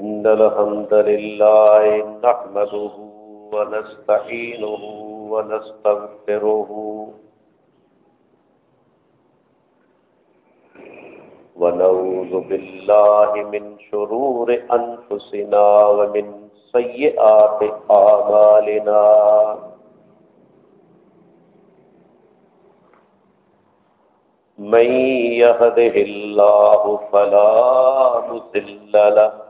إن الحمد لله نحمده ونستعينه ونستغفره ونعوذ بالله من شرور أنفسنا ومن سيئات آمالنا من يهده الله فلا مسل له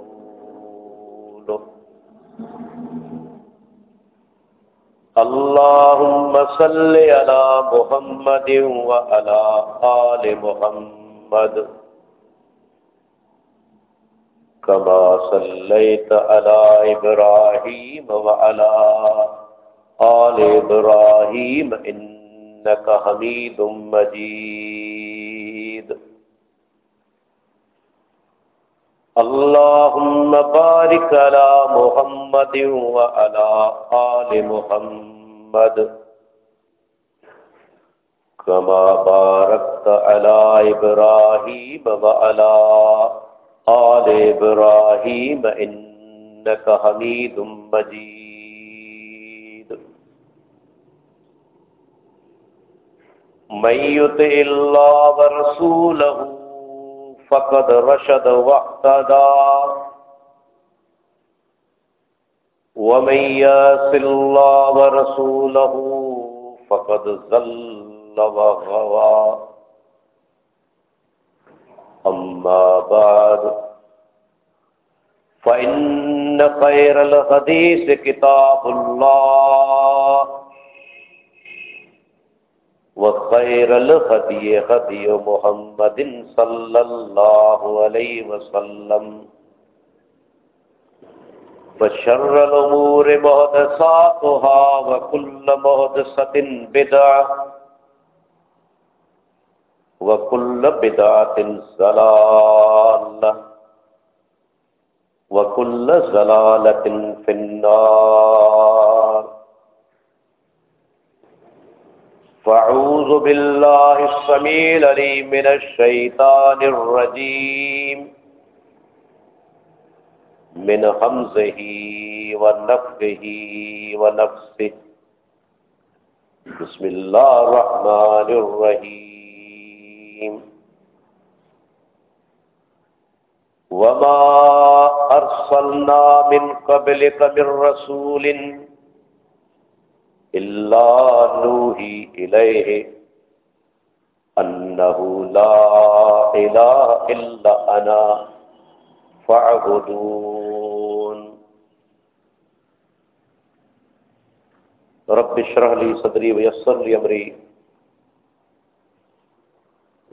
اللهم صل على محمد وعلى آل محمد كما صليت على إبراهيم وعلى آل إبراهيم إنك حميد مجيد اللهم بارك على محمد وعلى آل محمد. كما باركت على إبراهيم وعلى آل إبراهيم إنك حميد مجيد. من يطع الله ورسوله فقد رشد واهتدى ومن ياس الله ورسوله فقد ظل وغوى. أما بعد، فإن خير الحديث كتاب الله. وخير الهدي هدي محمد صلى الله عليه وسلم. وشر الأمور محدثاتها وكل محدثة بدعة وكل بدعة زلالة وكل زلالة في النار. فاعوذ بالله السميع لي من الشيطان الرجيم من حمزه ونفخه ونفسه بسم الله الرحمن الرحيم وما أرسلنا من قبلك من رسول إلا نوحي إليه أنه لا إله إلا أنا فاعبدون. رب اشرح لي صدري ويسر لي أمري.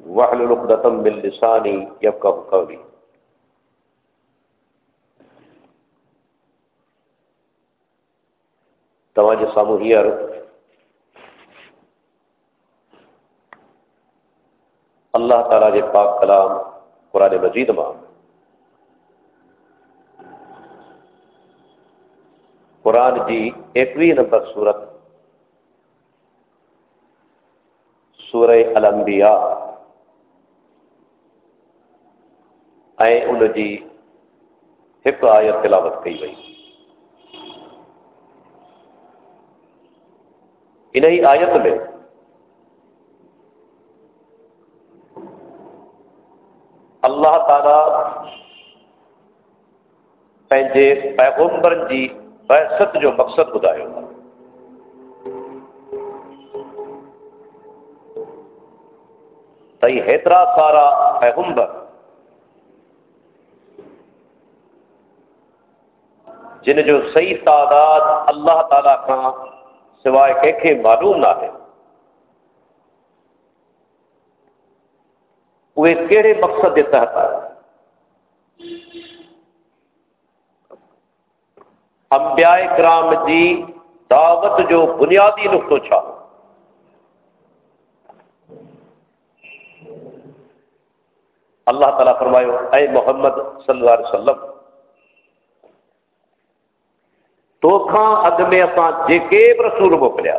وحل لقدتم باللسانی یبقى قولی تمے سام اللہ تعالیٰ پاک کلام قرآن مزید میں قرآن کی اکوی نمبر سورت سوربی آپ آیا تلاوت کئی وی ان ہی آیت میں اللہ تعالیٰ پیغمبر جی بحثت جو مقصد بڑھایات سارا پیغمبر جن جو صحیح تعداد اللہ تعالیٰ کا سوائے کہلوم نہ تحت ابیا جی دعوت جو بنیادی نقطہ اللہ تعالیٰ فرمایا محمد سلوار سلم علیہ وسلم میں اساں جے رسول موکلیا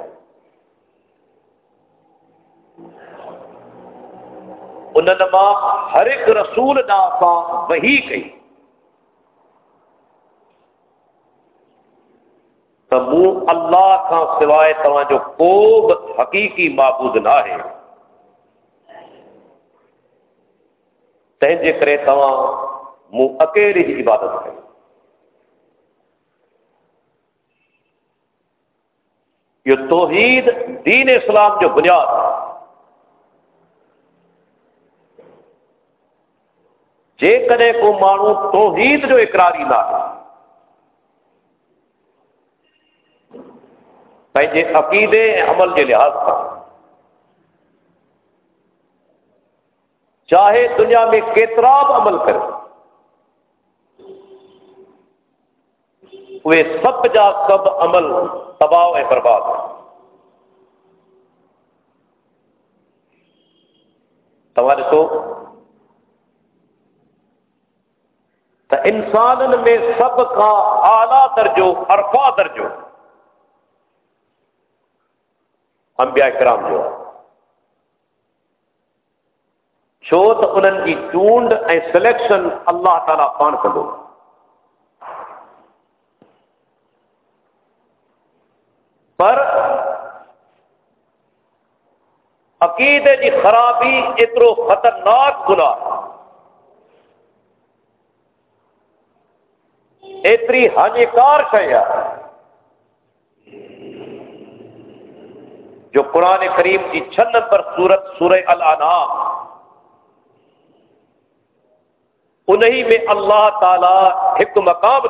انہوں ماں ہر ایک رسول نہ اساں وہی کئی تو منہ اللہ کا سوائے تمہیں جو کو حقیقی معبود نہ ہے تنجے کرے تمہاں منہ اکیلی ہی عبادت کرے یہ توحید دین اسلام جو بنیاد جے کدے کو مانو توحید جو اقراری نہ ہے۔ عقیدے عمل کے لحاظ کر چاہے دنیا میں کترا بھی عمل کرے۔ وہ سب جا سب عمل تباہ ہے برباد۔ تمہارے تو انسان میں سب کا اعلیٰ درجو ارفا درجو۔ انبیاء کرام جو چھو تو انہوں کی چونڈ اے سلیکشن اللہ تعالیٰ پان کندو پر عقیدے کی جی خرابی اترو خطرناک گناہ۔ ایتری ہانیکار شیا جو قرآن کریم کی چھ نمبر سورت سورہ الانعام۔ انہی میں اللہ تعالی ایک مقام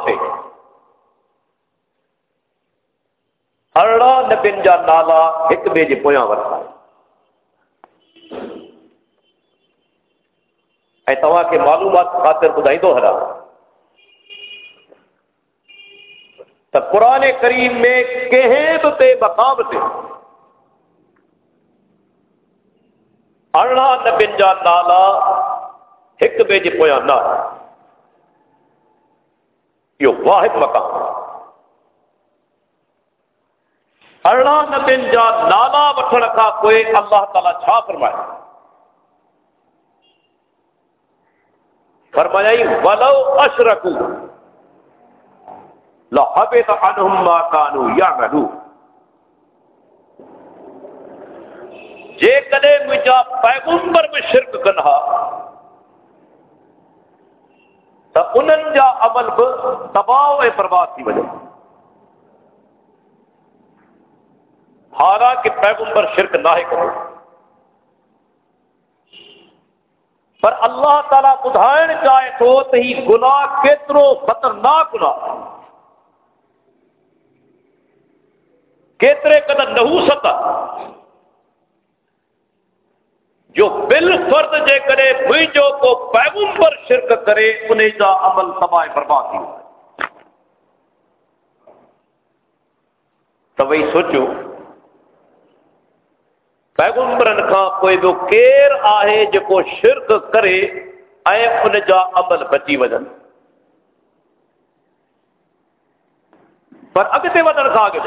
تھے ارڑا جا نالا ایک بے جی پویاں ورتا اے تواں کے معلومات خاطر ٻڌائي دو ہلا۔ تو قرآن کریم میں کہیں تے مقام تے۔ ارڑا نبن جا نالا ایک بے جی پویا نہ یہ واحد مقام جا نالا وٹھن کا کوئی اللہ تعالی چھا فرمائے۔ فرمایا ولو اشرکو لحبت عنہم ما کانو یعملون جے کدے مجھا پیغمبر میں شرک کنہا تو انن جا عمل بھی تباہ و برباد کی وجہ۔ حالانکہ پیغمبر شرک نہ کرو۔ پر اللہ تعالیٰ بدھائن چاہے تو ہی گناہ کترو خطرناک گناہ۔ کترے قدر نہو ستا جو بل فرد جے کرے جو کو پیغمبر شرک کرے، انہیں جا عمل تباہ برباد ہی تو وہی سوچو۔ پیغمبرن کا کوئی بھی کیر آئے جو کو شرک کرے، اے ان جا عمل بچی وجن پر اگتے ودن کا آگے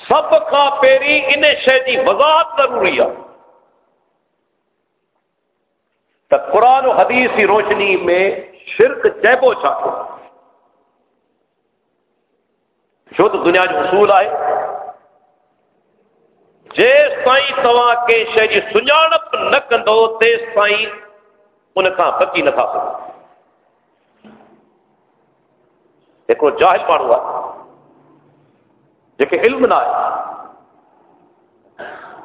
سب کا پیری ان شہ کی وضاحت ضروری ہے۔ تو قرآن و حدیث کی روشنی میں شرک چیبو چاہو جو تو دنیا جو اصول ہے جیس تائیں تواں کے شہ کی سنجاپ نہ کندو تیس تائیں ان کا بچی نہ تھا سکو جاہل مانو ہے جے علم نہ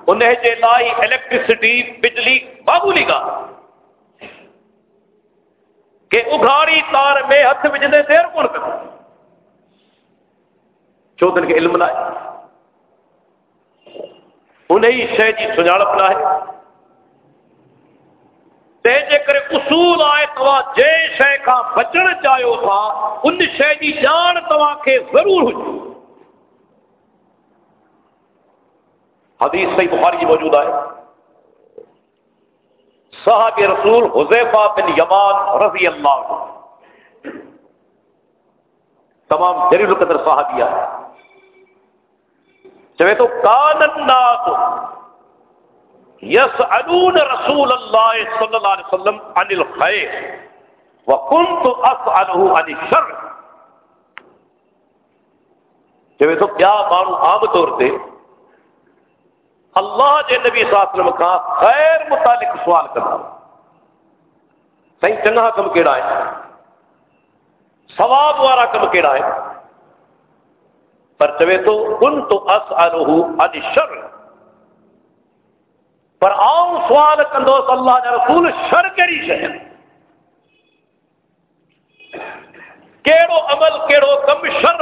انہیں جے لائی الیکٹریسٹی بجلی معمولی کا کہ اگھاڑی تار میں ہاتھ وجھنے دیر کون کر چودن کے علم نہ انہیں شہ کی سجاڑپنا ہے۔ تے کرے اصول آئے توا جے شے کا بچن چاہیو تھا، ان شے کی جان توا کے ضرور ہوئی۔ حدیث صحیح بخاری جی موجود ہے صاحب رسول حذیفہ بن یمان رضی اللہ تمام جلیل قدر صحابیہ۔ چوے تو کان الناس یس یسعلون رسول اللہ صلی اللہ علیہ وسلم عن الخیر وکنت اسعلہ عن الشر۔ چوے تو کیا مانو عام طور تے اللہ جے نبی صلی اللہ علیہ وسلم کا خیر متعلق سوال کرنا صحیح چنگا کم کیڑا ہے؟ ثواب والا کم کیڑا ہے؟ پر تو کن تو شر پر آؤں سوال کندو اللہ جا رسول شر کہڑی شہر کیڑو عمل، کیڑو کم شر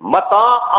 متا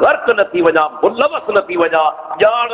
غرق نتی وجہ، ملوث نتی وجہ، جان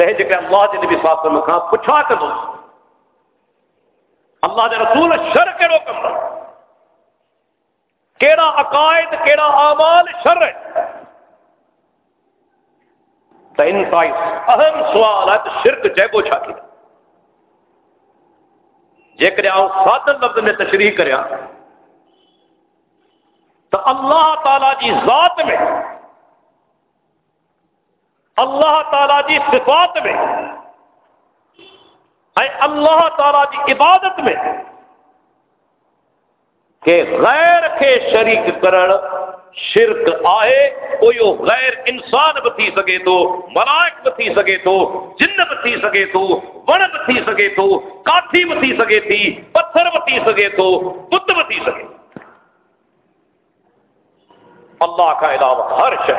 تے جے کہ اللہ دے نبی صلی اللہ علیہ وسلم کہاں پچھا کے دو۔ اللہ دے رسول شر کیڑو کم دا کیڑا عقائد، کیڑا اعمال شر ہے۔ تے انتہائی اہم سوال ہے شرک جے کو چھا کی جے کہ آؤں سادن لفظ نے تشریح کریا، تو اللہ تعالی کی ذات میں اللہ تعالیٰ کی صفات میں، اے اللہ تعالیٰ کی عبادت میں کہ غیر کے شریک کرن شرک آئے، کوئی غیر انسان بھی تھی سکے تو، ملائک بھی تھی سکے تو، جن بھی تھی سکے تو، ون بھی تھی سکے تو، کاٹھی بھی تھی سکے تھی، پتھر بھی تھی سکے تو، بت بھی تھی سکے۔ اللہ کا علاوہ ہر شے۔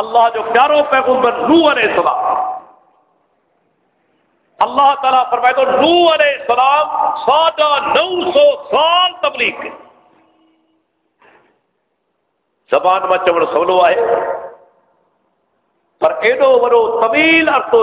اللہ جو پیارو پیغمبر نو علیہ السلام۔ اللہ تعالیٰ فرمائے تو نو علیہ السلام ساڑھا نو سو سال تبلیغ زبان میں چوڑ سولو آئے۔ پر ایڈو وڈو طویل عرصو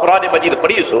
قرآن مجید پڑھی سو۔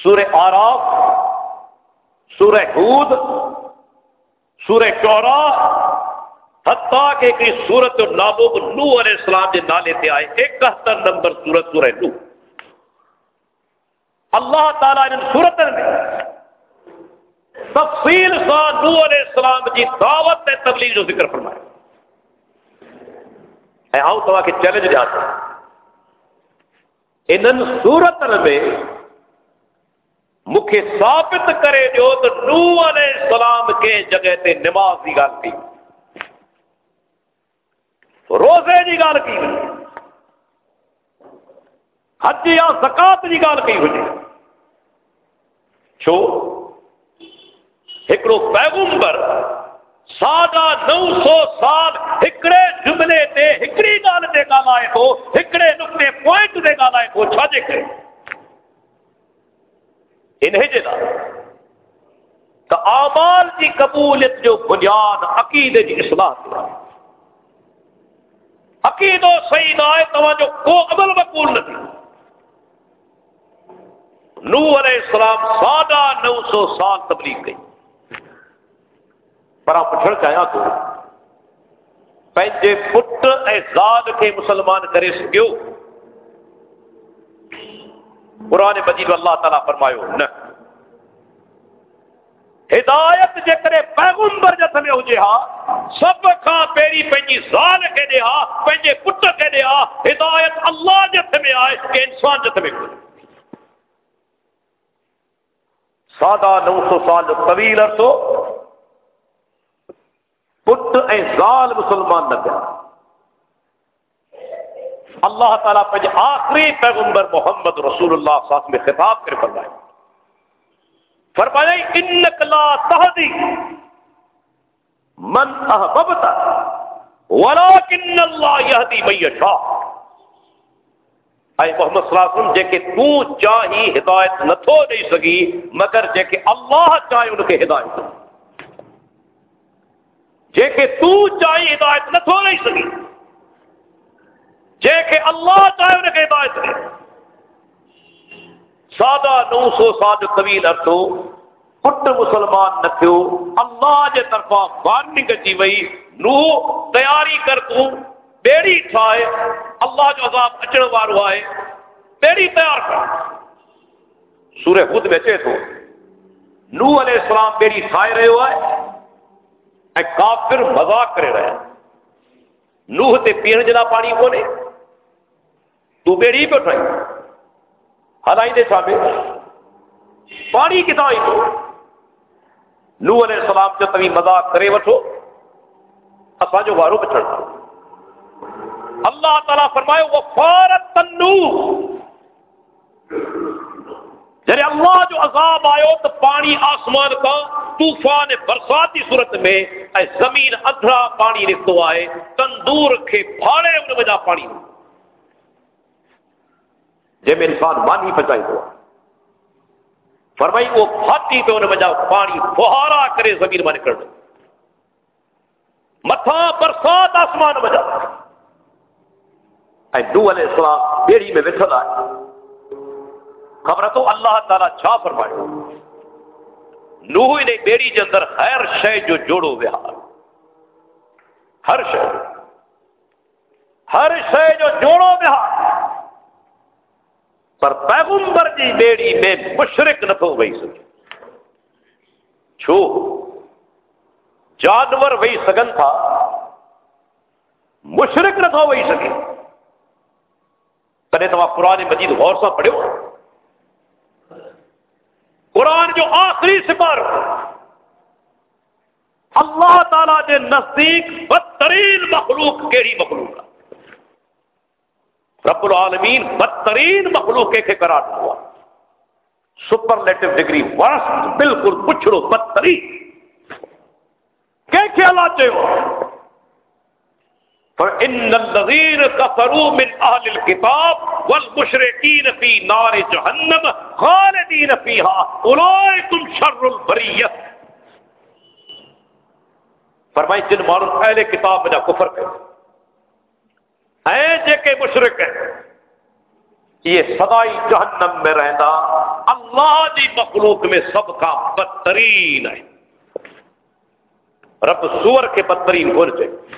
سورہ آراف سورہ ہود، سورہ چورا حتیٰ کہ ایک سورت نابو نو علیہ السلام کے نالے تے آئے اکہتر نمبر سورت سورہ نو اللہ تعالیٰ ان سورت میں تفصیل سا نو علیہ السلام کی دعوت تے تبلیغ جو ذکر فرمائے اے آؤ تو کے چیلنج جاتا ہے انن سورت میں مکھے ثابت کرے جو تو نو علیہ السلام کے جگہ تے نماز دی گل کی۔ روزے دی گل کی۔ حج یا زکات دی گل کی ہوئی چھو ایکڑو پیغمبر ساڈا نو سو سال ہکڑے جملے تے ہکڑی گل قبولیت جو بنیاد عقیدے جی اصلاح عقیدو صحیح نہ آئے توجہ کو عمل مقبول نہ نو علیہ السلام سادہ نو سو سال تبلیغ گئی۔ پر آپ پچھڑ کے آیا تو پنجے پٹ اعزاد کے مسلمان کرے سکیو۔ قرآن مجید اللہ تعالیٰ فرمایو نہ۔ ہدایت جے کرے پیغمبر جت میں ہوجے ہا سب کا پیری پنجی زال کے دے ہا پنجے پٹ کے دے ہا ہدایت اللہ جت میں آئے کہ انسان جت میں کوئی سادہ نو سو سال جو طویل عرصو پٹ اے زال مسلمان نہ گیا اللہ تعالیٰ پنج آخری پیغمبر محمد رسول اللہ صلی اللہ علیہ وسلم میں خطاب کر فرمایا انک لا تہدی من احببت ولكن اللہ یہدی من یشاء اے محمد صلی اللہ علیہ وسلم جے کہ تو چاہی ہدایت نہ تھو نہیں سگی مگر جے کہ اللہ چاہے ان کے ہدایت جے کہ تو چاہی ہدایت نہ تھو نہیں سگی جے کہ اللہ چاہے ان کے ہدایت دے سادہ نو سو سال طویل ارتو پٹ مسلمان نہ تھو اللہ جے طرفا وارننگ اچی وئی، نو تیاری کر تو، بیڑی ٹھائے، اللہ جو عذاب اچن وارو آئے بیڑی تیار کر۔ سورہ خود میں چے تو نو علیہ السلام بیڑی ٹھائے رہے ہوئے، اے کافر مذاق کرے رہے۔ نوح تے پین جنا پانی کونے تو بیڑی پہ اٹھائی ہلائی دے صاحب پانی کتنا آئی تو؟ نو علیہ السلام جو تبھی مذاق کرے وٹھو اسا جو وارو پہ اللہ تعالیٰ فرمائے، وہ فارت تنو جرے اللہ جو عذاب آئے تو پانی آسمان کا طوفان برساتی صورت میں، اے زمین ادھرا پانی نکتو آئے، تندور کے بھاڑے ان وجہ پانی نکتو جے میں انسان مانی پچائی دو فرمائی، وہ پھاٹی پہ انہیں بجا پانی فہارا کرے زمین میں نکل متھا برسات آسمان بجا اے نو علیہ السلام بیڑی میں بٹھل آئے۔ خبر تو اللہ تعالیٰ چھا فرمائے۔ نوح نے بیڑی کے اندر ہر شے جو جوڑو وہار ہر شے۔ ہر شے جو جوڑو وہار پر پیغمبر جی بیڑی میں مشرق نہ تو سکے۔ چھو، جانور وہی سگن تھا مشرق نہ تو سکے۔ تو قرآن مجید غور سا پڑھو۔ قرآن جو آخری سپر اللہ تعالی کے نزدیک بدترین مخلوق کیڑی مخلوق ہے؟ رب العالمین بدترین مخلوق کے قرار ہوا۔ سپر لیٹو ڈگری ورسٹ بالکل پچھڑو بدترین۔ کیا خیالات ہو فإن الذين كفروا من أهل الكتاب والمشركين في نار جهنم خالدين فيها أولئكم شر البرية فرمائے جن مارو اہل کتاب میں کفر کرتے جے کے مشرق ہے۔ یہ سدائی جہنم میں رہنا اللہ دی مخلوق میں سب کا بدترین ہے۔ رب سور کے بدترین کون سے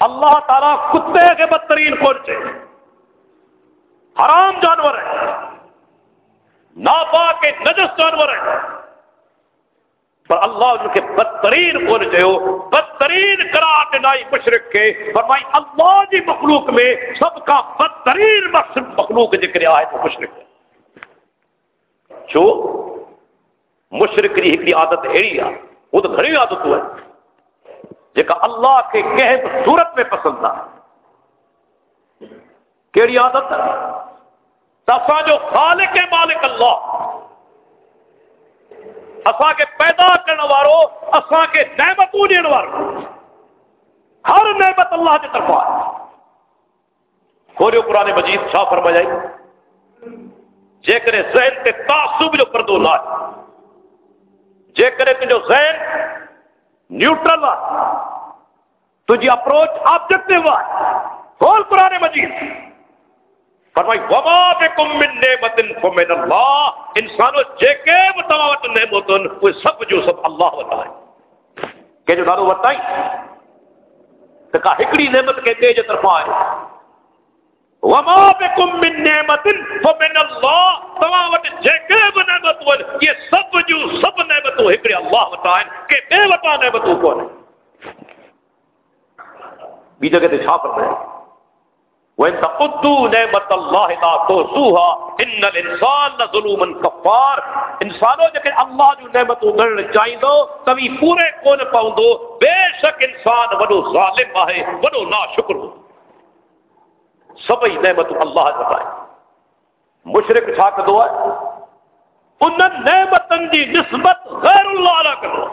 اللہ تعالیٰ کتے کے بدترین کون سے حرام جانور ہے۔ ناپا کے نجس جانور ہے۔ پر اللہ ان کے بدترین کون چاہو بدترین قرار نائی مشرق کے، فرمائی اللہ جی مخلوق میں سب کا بدترین مخلوق ذکر آئے تو مشرق ہے۔ چھو مشرق کی ایک عادت اڑی ہے، وہ تو گھڑی عادت ہے۔ جکا اللہ کے کہت صورت میں پسند ہے۔ کیڑی عادت ہے؟ تسا جو خالق مالک اللہ۔ اسا کے پیدا کرنے وارو اسا کے نعمتوں دین وارو۔ ہر نعمت اللہ کی طرف ہے کھولیو قرآن مجید چھا فرما جائی جے کرے ذہن تے تعصب جو پردو لائے جے کرے تجھو ذہن نیوٹرل ہے تجھے اپروچ آبجیکٹیو ہے کھول قرآن مجید؟ فرمائی، وما بكم من نعمت فمن اللہ انسانو جے کے متواوت نعمتن وہ سب جو سب اللہ بتائے کہ جو نالو بتائیں تو کہا، ہکڑی نعمت کے دے جو طرف وما بكم من نعمت فمن اللہ تواوت جے کے نعمت یہ سب جو سب نعمت اللہ وٹائیں کہ بے وٹا نعمتوں کو بی جگہ تے چھا فرمائے وَإِن تَقُدُّوا نِعْمَةَ اللَّهِ لَا تُحْصُوهَا إِنَّ الْإِنسَانَ لَظُلُومٌ كَفَّارٌ۔ انسانو جے اللہ جو نعمت نعمتوں گھڑ چاہیندو تبھی پورے کون پاؤندو بے شک انسان وڈو ظالم ہے وڈو ناشکر ہو سبھی نعمت اللہ جو ہے۔ مشرق چھا کدو ہے؟ ان نعمتن جی نسبت غیر اللہ نہ کرو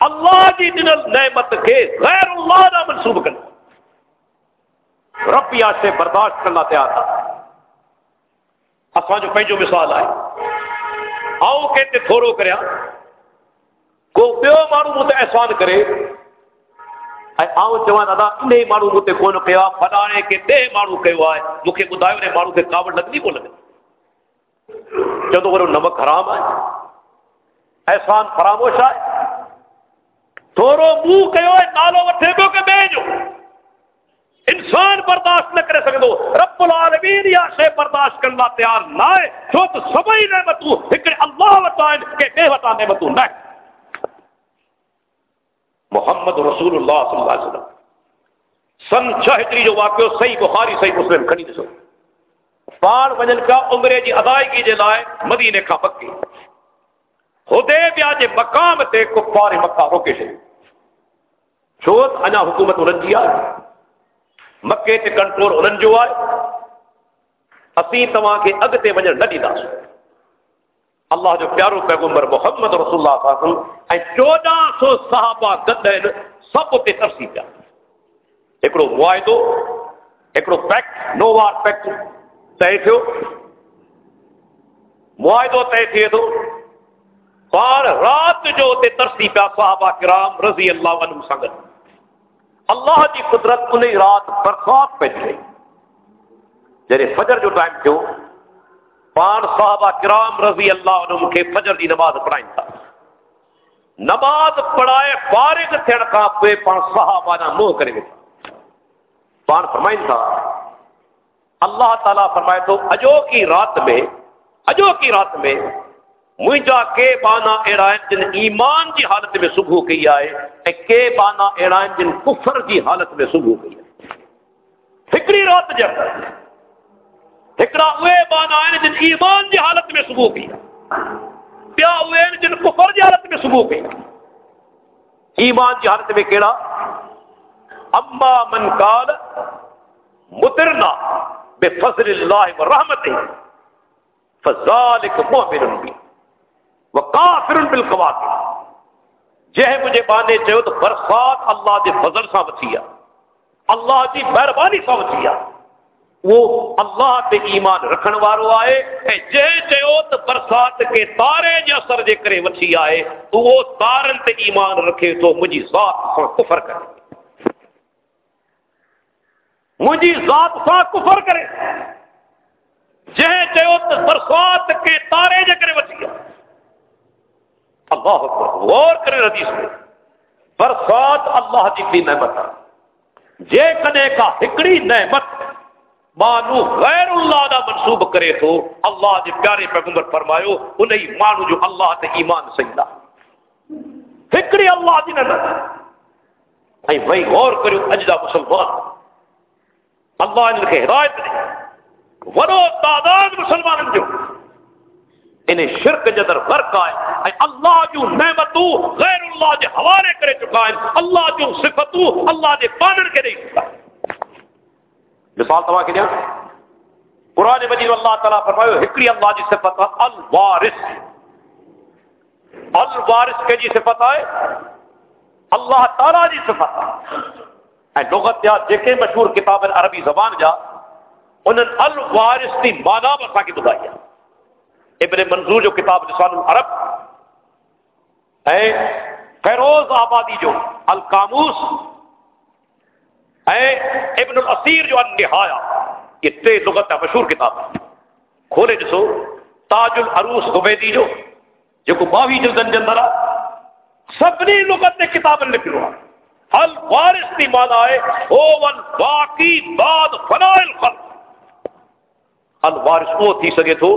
اللہ جی دنل نعمت کے غیر اللہ نہ منصوب کرنا رب یا سے برداشت کرنا تیار تھا۔ اساں جو پنجو مثال آئے آؤ کہتے تھوڑو کریا ہاں۔ کو بیو مارو مجھے احسان کرے۔ آؤں چوان ادا، انہیں مارو مجھے کون کیا فلانے کے دے مارو کہو آئے۔ مکھے بدایو نے مارو کے کاوڑ لگنی کو لگے جدو وہ نمک حرام ہے احسان فراموش ہے تھوڑو منہ کہو نالو وٹھے پو کہ بیجو انسان برداشت نہ کرے سکدو۔ رب العالمین یا سے برداشت کرنا تیار نہ ہے جو تو سبھی نعمتوں ایک اللہ وتعالى کہ بے وتا نعمتوں نہ۔ محمد رسول اللہ صلی اللہ علیہ وسلم۔ سن چھ ہجری جو واقعہ صحیح بخاری، صحیح مسلم کھنی دسو۔ پان ونجن کا عمرے جی ادائیگی جے لائے مدینے کا مکی خودے بیا جے مقام تے کفار مکہ روکے شے۔ چھوت انا حکومت انہن مکے تے کنٹرول انہن جو آئے، اسی تمام کے اگتے ونجن نہ دیدا اللہ جو پیارو پیغمبر محمد رسول اللہ صلی اللہ علیہ وسلم چودہ سو صحابہ گدن سب تے ترسی پیا۔ ایکڑو معاہدو، ایکڑو پیکٹ نو وار پیکٹ طے تھو معاہدو طے تھے تو رات جو تے ترسی پیا صحابہ کرام رضی اللہ عنہ قدرت انہیں رات برسات پہ گئی۔ جڑے فجر جو ٹائم تھو پان صحابہ کرام رضی اللہ عنہ کے فجر دی نماز پڑھائیں تھا۔ نماز پڑھائے فارغ تھیڑ کا پہ پان صحابہ نہ منہ کرے گا پان فرمائیں تھا، اللہ تعالیٰ فرمائے تو اجو کی رات میں، اجو کی رات میں مجھا کے بانا اڑائن جن ایمان کی حالت میں صبح کی آئے، اے کے بانا اڑائن جن کفر کی حالت میں صبح کی آئے۔ فکری رات جب ہکڑا اوے بانا آئے جن ایمان کی حالت میں صبح کی آئے۔ پیا اوے جن کفر کی حالت میں صبح کی آئے۔ ایمان کی حالت میں کیڑا؟ اما من کال مترنا بفضل اللہ و رحمت فذالک مؤمن بی وکافر بالقواقع جے مجھے بانے چاہو تو برسات اللہ دے فضل سا وچیا اللہ دی مہربانی سا وچیا وہ اللہ تے ایمان رکھن وارو آئے۔ اے جے چاہو تو برسات کے تارے جا سر جے کرے وچی آئے۔ تو وہ تارن تے ایمان رکھے تو مجھے ذات سا کفر کرے۔ مجھے ذات سا کفر کرے۔ جہے چاہو تو برسات کے تارے جے کرے وچی اللہ اکبر، غور کرے حدیث میں۔ برسات اللہ جی کی نعمت ہے۔ جے کنے کا ہکڑی نعمت مانو غیر اللہ دا منصوب کرے تو اللہ جی پیارے پیغمبر فرمایو انہی مانو جو اللہ تے ایمان سیدہ ہکڑی اللہ جی نعمت ہے۔ بھائی غور کرو اجدا مسلمان۔ اللہ ان کے ہدایت نے وڈو تعداد مسلمان جو انہیں شرک جدر فرق آئے۔ اللہ جو نعمتو غیر اللہ جے حوالے کرے چکا ہے، اللہ جو صفتو اللہ جے پانر کے نہیں چکا۔ مثال تمہاں کے لیے قرآن مجید اللہ تعالیٰ فرمائے ہکری اللہ جی صفت الوارث۔ الوارث کے جی صفت آئے، اللہ تعالیٰ جی صفت۔ آئے لغت یا جے مشہور کتاب عربی زبان جا انہن الوارث دی مانا بسا کی بدائی ابن منظور جو کتاب لسان العرب ہے، فیروز آبادی جو القاموس ہے، ابن الاسیر جو النہایا، یہ تے لغت مشہور کتاب کھولے جسو، تاج العروس گویدی جو جو کو باوی جلدن جندرہ سبنی لغت نے کتاب لکھ رہا الوارث دی مانا ہے، او الباقی بعد فنا الخلق۔ الوارث وہ تھی سکے تو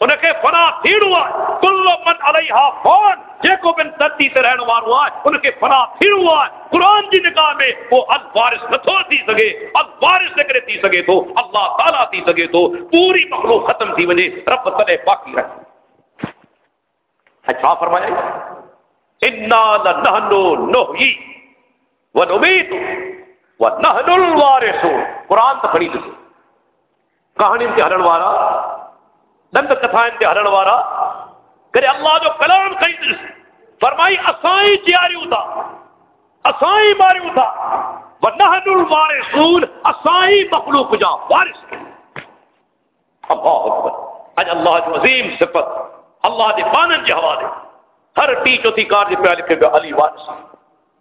ان کے فنا تھیڑ ہوا کل من علیہ فون جے کو بن تردی سے رہن وار ہوا ان کے فنا تھیڑ ہوا قرآن جی نکاح میں وہ اب بارش نہ تھو دی سکے اب بارش نہ کرے دی سکے تو، اللہ تعالیٰ دی سکے تو، پوری مخلوق ختم تھی بنے رب تلے باقی رہے اچھا فرمایا جی۔ انا لنہنو نحی ونمیت ونہن الوارثو قرآن تکھڑی دی کہانی انتہارن وارہ دند کتھائیں تے ہرن وارا کرے اللہ جو کلام کئی فرمائی اسائیں جیاری ہوتا اسائیں ماری ہوتا ونہن الوارثون اسائیں مخلوق جا وارث اللہ اکبر اج اللہ جو عظیم صفت اللہ دے بانن جے حوالے ہر ٹی چوتھی کار دے پیا لکھے علی وارث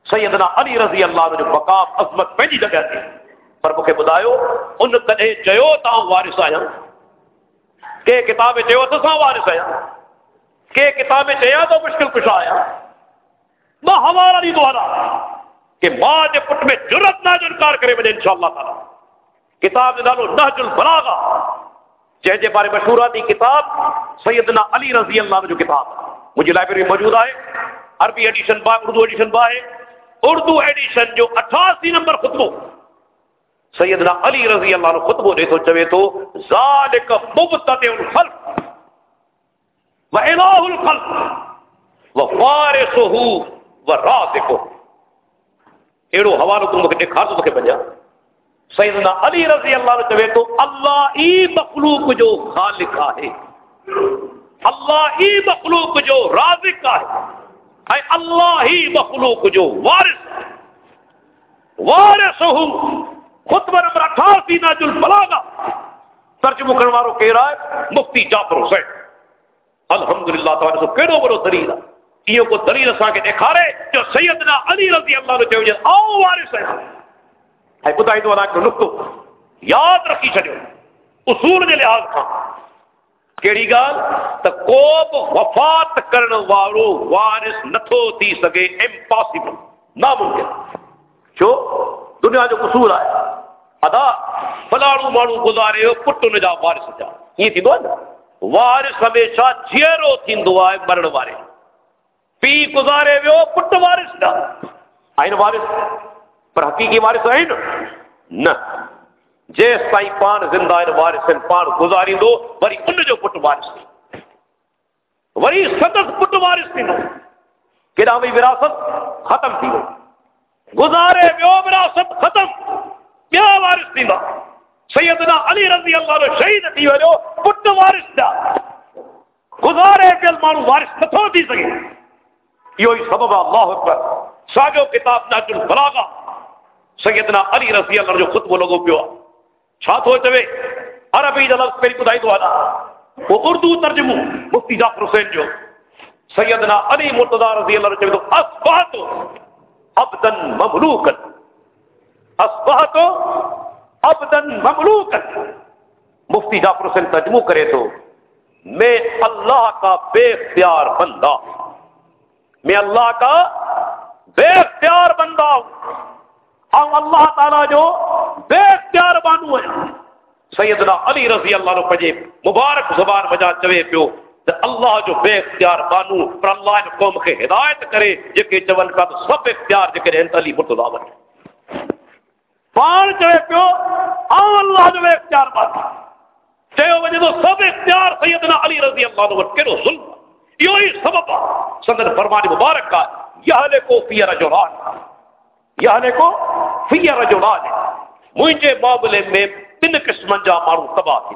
سیدنا علی رضی اللہ عنہ جو مقام عظمت پہنجی جگہ تھی پر مکھے بدایو ان تنے چیو تاں وارث آیاں کہ کتاب چیا تو سو وارس آیا کہ کتاب چیا تو مشکل کچھ آیا نہ ہمارا نہیں دوارا کہ ماں کے پٹ میں جرت نہ انکار کرے مجھے انشاءاللہ شاء اللہ کتاب نے ڈالو نہ جل بلاگا جہ جے بارے مشہور آتی کتاب سیدنا علی رضی اللہ عنہ جو کتاب مجھے لائبریری موجود ہے عربی ایڈیشن با اردو ایڈیشن با ہے اردو ایڈیشن جو اٹھاسی نمبر خطبوں سیدنا علی رضی اللہ عنہ خطبو دے تو چوے تو، ذالک مبتد الخلق، و الہ الخلق، و فارسہ و راتکو ایڑو حوالو تو مکہ دیکھا تو مکہ بنیا سیدنا علی رضی اللہ عنہ چوے تو، اللہ ای مخلوق جو خالق آئے اللہ ہی مخلوق جو رازق کا ہے اے اللہ ہی مخلوق جو وارث۔ وارث ہوں خود برم رکھا نمبر جل پلا گا ترجمہ کرنے والوں کہہ رہا ہے، مفتی جعفر حسین۔ الحمد للہ تعالیٰ سو کہڑو بڑو دلیل یہ کو دلیل اسا کے دکھارے جو سیدنا علی رضی اللہ عنہ چے او وارث ہے۔ ہے بدائی تو اللہ نقطہ یاد رکھی چھڈو اصول دے لحاظ کا کیڑی گال؟ تو کو وفات کرن وارو وارث نتھو تھی سکے۔ امپاسیبل ناممکن۔ جو دنیا جو قصور ہے ادا فلاڑو مانو گزارے پٹ ان جا وارس جا۔ یہ تھی دوان وارس ہمیشہ جیرو تھندو آئے، مرن وارے۔ پی گزارے ویو پٹ وارس جا۔ آئین وارس پر حقیقی وارث آئین؟ نا جیس تائی پان زندہ آئین وارس وارث پان گزاری دو، وری ان جو پٹ وارس تھی۔ وری صدق پٹ وارس تھی۔ نو کہ نامی وراثت؟ ختم تھی۔ گزارے ویو، وراثت ختم۔ کیا وارث تھیندا سیدنا علی رضی اللہ عنہ شہید تھی ویو پٹ وارث دا. گزارے پہ مانو وارث نہ تھو دی سکے. یہی سبب اللہ اکبر. ساگو کتاب ناجل بلاغا. سیدنا علی رضی اللہ عنہ جو خطبہ لوگوں پیو چھا تھو چوے عربی دا لفظ پہلی بدائی دو آنا وہ اردو ترجمو مفتی جعفر حسین جو. سیدنا علی مرتضی رضی اللہ عنہ جو اسباتو عبدن مملوکن اسبہ تو ابدن مملوک مفتی جعفر حسین تجمو کرے تو میں اللہ کا بے اختیار بندہ میں اللہ کا بے اختیار بندہ ہوں۔ اور اللہ تعالیٰ جو بے اختیار بانو ہے۔ سیدنا علی رضی اللہ عنہ پجے مبارک زبان بجا چوے پیو۔ اللہ جو بے اختیار بانو، پر اللہ قوم کے ہدایت کرے، جے چون کا تو سب اختیار جے علی مرتضی پان جو پیو آن اللہ جو اختیار پاتا چاہے وہ جو سب اختیار سیدنا علی رضی اللہ عنہ وقت کے ظلم۔ یہ ہی سبب صدر فرمان مبارک کا یہ کو فی رجلان۔ یہ کو فی رجلان۔ مجھے معاملے میں تن قسمن جا مارو تباہ تھی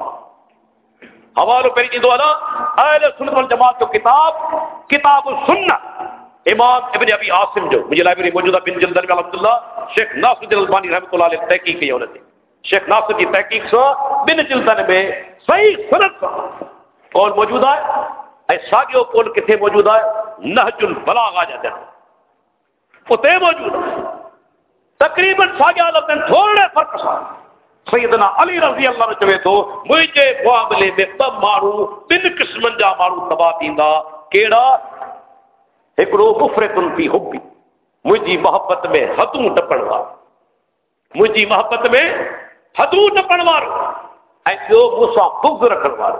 حوالو پہلی جیدو والا اہل سنت والجماعت جو کتاب کتاب سنت امام ابن ابی عاصم جو مجھے لائبریری موجودہ بن جلدر میں الحمد للہ شیخ ناصر الدین البانی رحمۃ اللہ علیہ تحقیق کی عورت شیخ ناصر کی تحقیق سو بن جلدن میں صحیح صنعت کون موجود ہے؟ ایسا کہ وہ کون کتنے موجود ہے؟ نہج البلاغ آ جاتا ہے۔ اتنے موجود ہے۔ تقریباً ساگے عالم میں تھوڑے فرق سا سیدنا علی رضی اللہ عنہ چوے تو مجھے معاملے میں تب مارو تن قسمن جا مارو تباہ تیندا کیڑا ہکڑو کفرتن فی حبی، مجھے محبت میں حدوں ڈپن وار مجھے محبت میں حدوں ڈپن وار ہے جو موسا بغض رکھن وار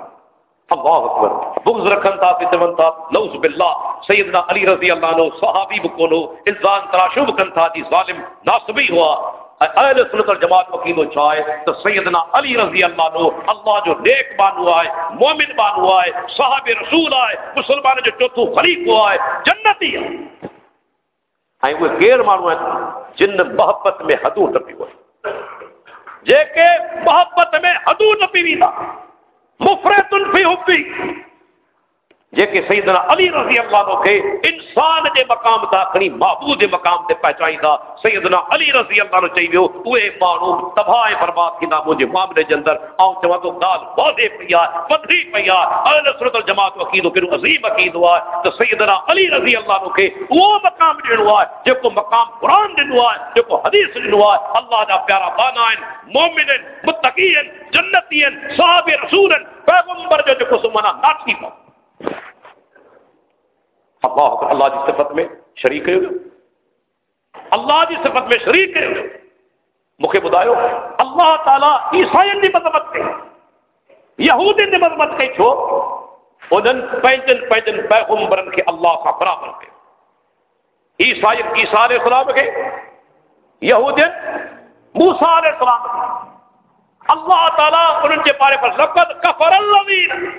اللہ اکبر۔ بغض رکھن تا تے تمن تا۔ لوز باللہ۔ سیدنا علی رضی اللہ عنہ، صحابی بکونو، الزام تراشو بکن تھا جی ظالم ناصبی ہوا۔ اہل سنت جماعت کو قید و چائے تو سیدنا علی رضی اللہ عنہ، اللہ جو نیک بانو آئے، مومن بانو آئے صاحب رسول آئے، مسلمان جو چوتھو خلیق ہوا ہے جنتی ہے۔ ہیں وہ غیر مانو ہے، جن محبت میں حدو نبی ہوئے۔ جے کہ محبت میں حدو نبی ہوئی تھا۔ مفرت فی حبی۔ جے سیدنا علی رضی اللہ عنہ کے انسان دے مقام تا اپنی معبود دے مقام تے پہچائی دا سیدنا علی رضی اللہ عنہ چاہیے اوے مانو تباہ برباد کی نامو جے معاملے جندر اندر آں تو گال واضح پیا، بدھی پیا۔ اہل سنت والجماعت عقیدو کہ عظیم عقیدو ہے تو سیدنا علی رضی اللہ عنہ کے وہ مقام دینا ہے جے کو مقام قرآن دینا ہے جے کو حدیث دینا ہے اللہ دا پیارا بانائن مومنن، متقین، جنتین صحابہ رسولن، پیغمبر جو کو سمنا ناٹھی پاؤ اللہ اللہ کی صفت میں شریک ہے۔ اللہ کی صفت میں شریک ہے۔ مکھے بدایو اللہ تعالیٰ عیسائی کی مذمت کئی یہودی کی مذمت کئی چھو انہیں پیجن پیجن پیغمبرن کے اللہ کا برابر کے عیسائی کی سارے اسلام کے یہودین موسیٰ علیہ السلام اللہ تعالیٰ انہیں کے بارے پر لقد کفر الذین۔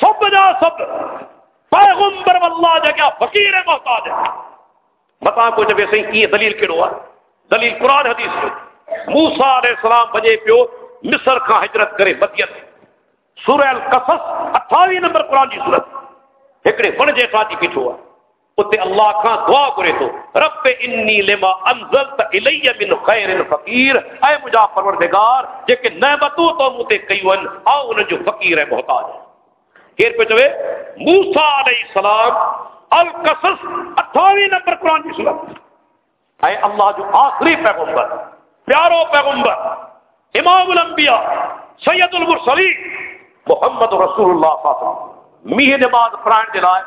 سب جا، سب۔ پیغمبر واللہ جا کیا فقیر محتاج ہے۔ بتا کو جب ایسے یہ دلیل کیڑو ہے دلیل قرآن حدیث جو موسیٰ علیہ السلام بجے پیو مصر کا ہجرت کرے بدیت سورہ القصص 28 نمبر قرآن کی سورت ایکڑے بن جے قاضی پیٹھو ہے اتے اللہ کا دعا کرے تو، رب انی لما انزلت الی من خیر فقیر۔ اے مجا پروردگار، جے کہ نعمتوں تو مجھے کئی ون آ ان جو فقیر ہے، محتاج ہے۔ کیر پہ چوے، موسیٰ علیہ السلام القصص اٹھاوی نمبر قرآن کی صورت اے اللہ جو آخری پیغمبر، پیارو پیغمبر، امام الانبیاء، سید المرسلی محمد رسول اللہ صلی اللہ علیہ وسلم، میہ نماز پرائن دلائے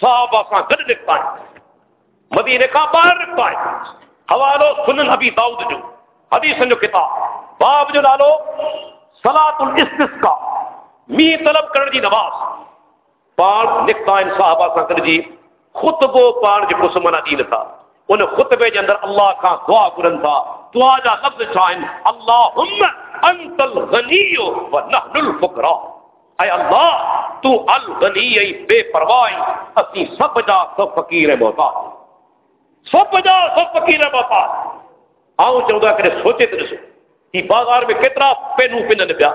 صحابہ سان گد لکھ پائے، مدینہ کا باہر لکھ پائے۔ حوالو سنن حبی داؤد جو حدیثن جو کتاب، باب جو لالو صلاة الاسنس کا می طلب کرن جی نماز۔ پاڑ لکھتا ان صحابہ سنکر جی خطبو پاڑ جی قسمنا دین تھا۔ ان خطبے جی اندر اللہ کا دعا کرن تھا۔ دعا جا لفظ چاہن اللہم انت الغنیو و نحن الفقراء۔ اے اللہ، تو الغنی بے پروائی اسی سب جا سب فقیر بہتا سب جا سب فقیر بہتا آؤں چودہ کہ سوچے تجھے کہ بازار میں کتنا پینو پینن پیا۔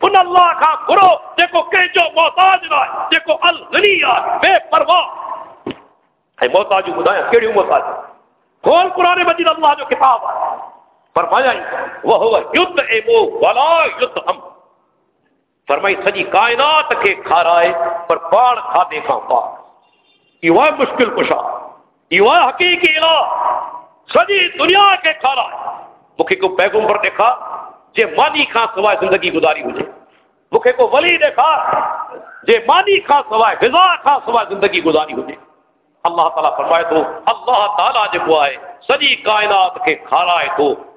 ان اللہ کا گرو دیکھو کہ جو محتاج نہ دیکھو الغنی آئے بے پرواہ۔ ہے محتاج ہوں بدایا کیڑی محتاج ہوں کون قرآن مجید اللہ جو کتاب آئے فرمایا ہی وہ ہوا یدھ ایمو ولا یدھ ہم فرمائی، سجی کائنات کے کھا رہے پر پاڑ کھا دیکھا پاڑ ایوا مشکل کشا ایوا حقیقی الہ، سجی دنیا کے کھا رہا ہے۔ مکھی کو پیغمبر دیکھا جے مانی کھا سوائے زندگی گزاری ہوجے۔ مکھے کو ولی دیکھا، جے مانی کھا سوائے غذا کھا سوائے زندگی گزاری ہوجے۔ اللہ تعالیٰ فرمائے تو، اللہ تعالیٰ جکو آئے، سجی کائنات کے کھارائے تو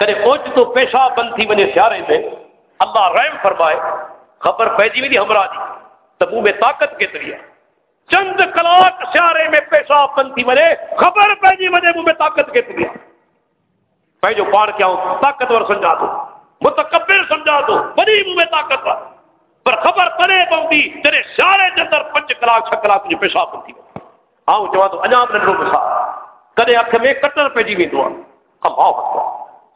کرے اوج تو پیشہ بند تھی ونے سیارے میں اللہ رحم فرمائے، خبر پہجی بھی ہمراہ دی تبو میں طاقت کے ذریعے چند کلاک سیارے میں پیشہ بند تھی ونے، خبر پہجی ونے مو میں طاقت کے ذریعے پہجو پار کیا ہوں طاقتور سمجھا دو، متکبر سمجھا دو، بڑی مو میں طاقت پر پر خبر پڑے پوندی تیرے سیارے جندر پنچ کلاک، چھ کلاک جو پیشہ بند تھی آؤں چواں تو انجام ننڈو پیشہ کدے اکھ میں کٹر پہجی ویندو اللہ اکبر۔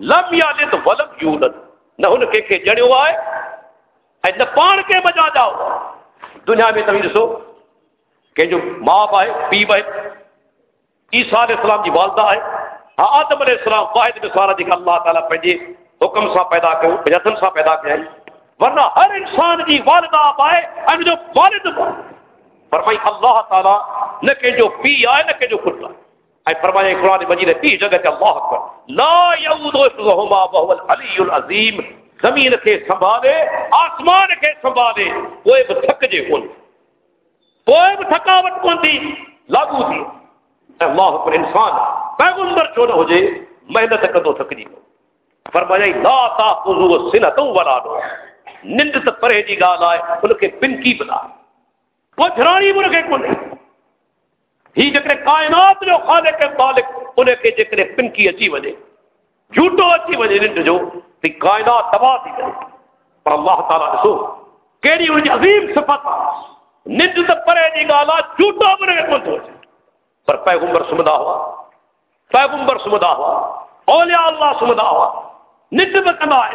لم یالد ولم یولد۔ نہ ان کے کے جڑے ہوا ہے، اے نہ پان کے بجا جاؤ۔ دنیا میں تمہیں دسو کہ جو ماں بائے پی بائے عیسیٰ علیہ السلام جی والدہ ہے ہاں آدم علیہ السلام واحد میں سارا جی اللہ تعالیٰ پہ حکم سا پیدا کرو، پجتن سا پیدا کرے ورنہ ہر انسان جی والدہ آپ آئے ان جو والد فرمائی، اللہ تعالیٰ نہ کہ جو پی آئے، نہ کہ جو کتا ہے اے فرمائے قرآن مجید ہے پی جگہ کہ اللہ اکبر۔ لا یعودہما وہو العلی العظیم۔ زمین کے سنبھالے، آسمان کے سنبھالے۔ کوئی بھی تھک جے کون؟ کوئی بھی تھکاوٹ کون تھی؟ لاگو تھی۔ اللہ اکبر، انسان پیغمبر جو نہ ہو جے محنت کدو تھکجی فرمایا، لا تاخذوا سنۃ ولا نوم۔ نند تے پرے دی گال ہے ان کے پنکی بنا۔ وہ دھرانی ملکے کون نہیں ہی جکرے کائنات جو خالق کے مالک، انہیں کے جکرے پن کی اچھی وجہ جھوٹو اچھی وجہ ننڈ جو تی کائنات تباہ تھی کرے پر اللہ تعالیٰ نے سو کیڑی انہیں عظیم صفت ننڈ تا پرے دی گالا جھوٹو بنے کن ہو جائے۔ پر پیغمبر سمدہ ہوا، پیغمبر سمدہ ہوا، اولیاء اللہ سمدہ ہوا ننڈ بکنا ہے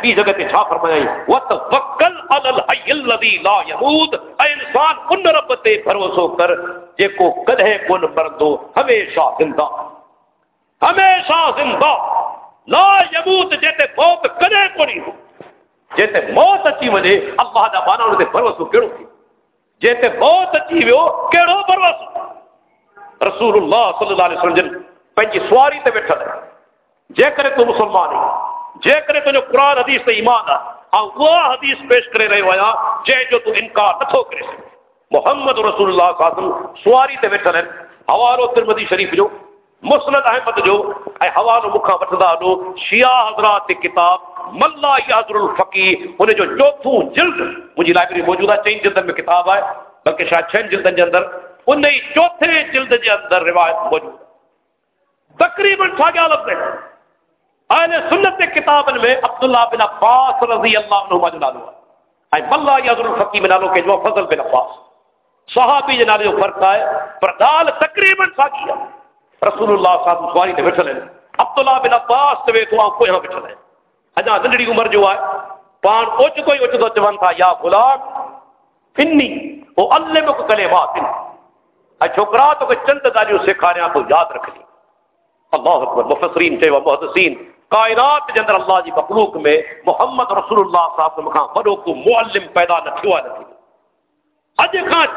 بھی جگہ پہ چھا فرمائی وتوکل علی الحی الذی لا یموت اے انسان، ان رب تے بھروسو کر، جے کو کدھے کن مردو ہمیشہ زندہ۔ ہمیشہ زندہ۔ لا یموت جے تے موت کدھے کوئی ہو۔ جے تے موت اچھی ونے اللہ دا بانا ان تے بھروسو کیڑو کی جے تے موت اچھی ویو، کیڑو بھروسو۔ رسول اللہ صلی اللہ علیہ وسلم جن پنجی سواری تے بیٹھا دے جے کرے تو مسلمان ہی جے کرے تو جو قرآن حدیث سے ایمان آ وہ حدیث پیش کرے رہے ہویا جے جو تو انکار نہ تھو کرے محمد رسول اللہ صلی اللہ سواری تے ویٹھل ہیں حوالو ترمذی شریف جو، مسند احمد جو، اے حوالو مکھا وٹھدا ڈو شیعہ حضرات دی کتاب ملا یادر الفقی انہیں جو چوتھوں جلد مجھے لائبریری موجود ہے، چین جلد میں کتاب ہے بلکہ شاید چھ جلدن کے اندر، انہیں چوتھے جلد کے اندر روایت موجود تقریباً لفظ ہے اہل سنت کے کتاب میں عبداللہ بن عباس رضی اللہ عنہ جنال ہوا اے بلہ یاد الفقی میں نالوں کے جو فضل بن عباس۔ صحابی جنال جو فرق ہے، پردال تقریباً ساگیا رسول اللہ صاحب سواری نے بیٹھل ہیں عبداللہ بن عباس تو آپ کو یہاں بیٹھل ہیں اجا ننڈڑی عمر جو آئے پان اوچ کوئی اوچ تو چون تھا، یا غلام انی او علم کو باتن اے چھوکرا تو کے چند داریوں گالیوں سکھاریاں تو یاد رکھ لی۔ اللہ اکبر، مفسرین چاہے و محدثین۔ کائنات کے اللہ جی مخلوق میں محمد رسول اللہ صاحب نے مکان کو معلم پیدا نہ تھیو تھی اج کا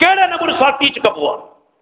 کیڑے نمونے سان ٹیچ کبو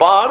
پان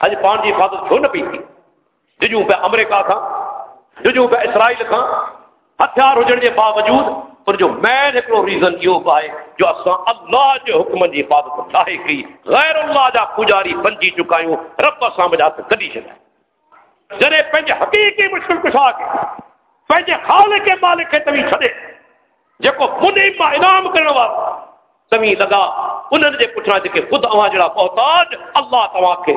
اج پان کی حفاظت چھو نہ پی جمریکہ کا جج اسرائیل کا ہتھیار ہوجن کے باوجود ان کو مین ریزن یہ ہے جو اللہ کے حکم کی حفاظت نہ غیر اللہ جا پجاری بن جی چکا رب کدی چاہیے حقیقی مشکل پسند کرنے والا چویں لگا ان کے پوچھا خود جگہ پہتا اللہ تاکہ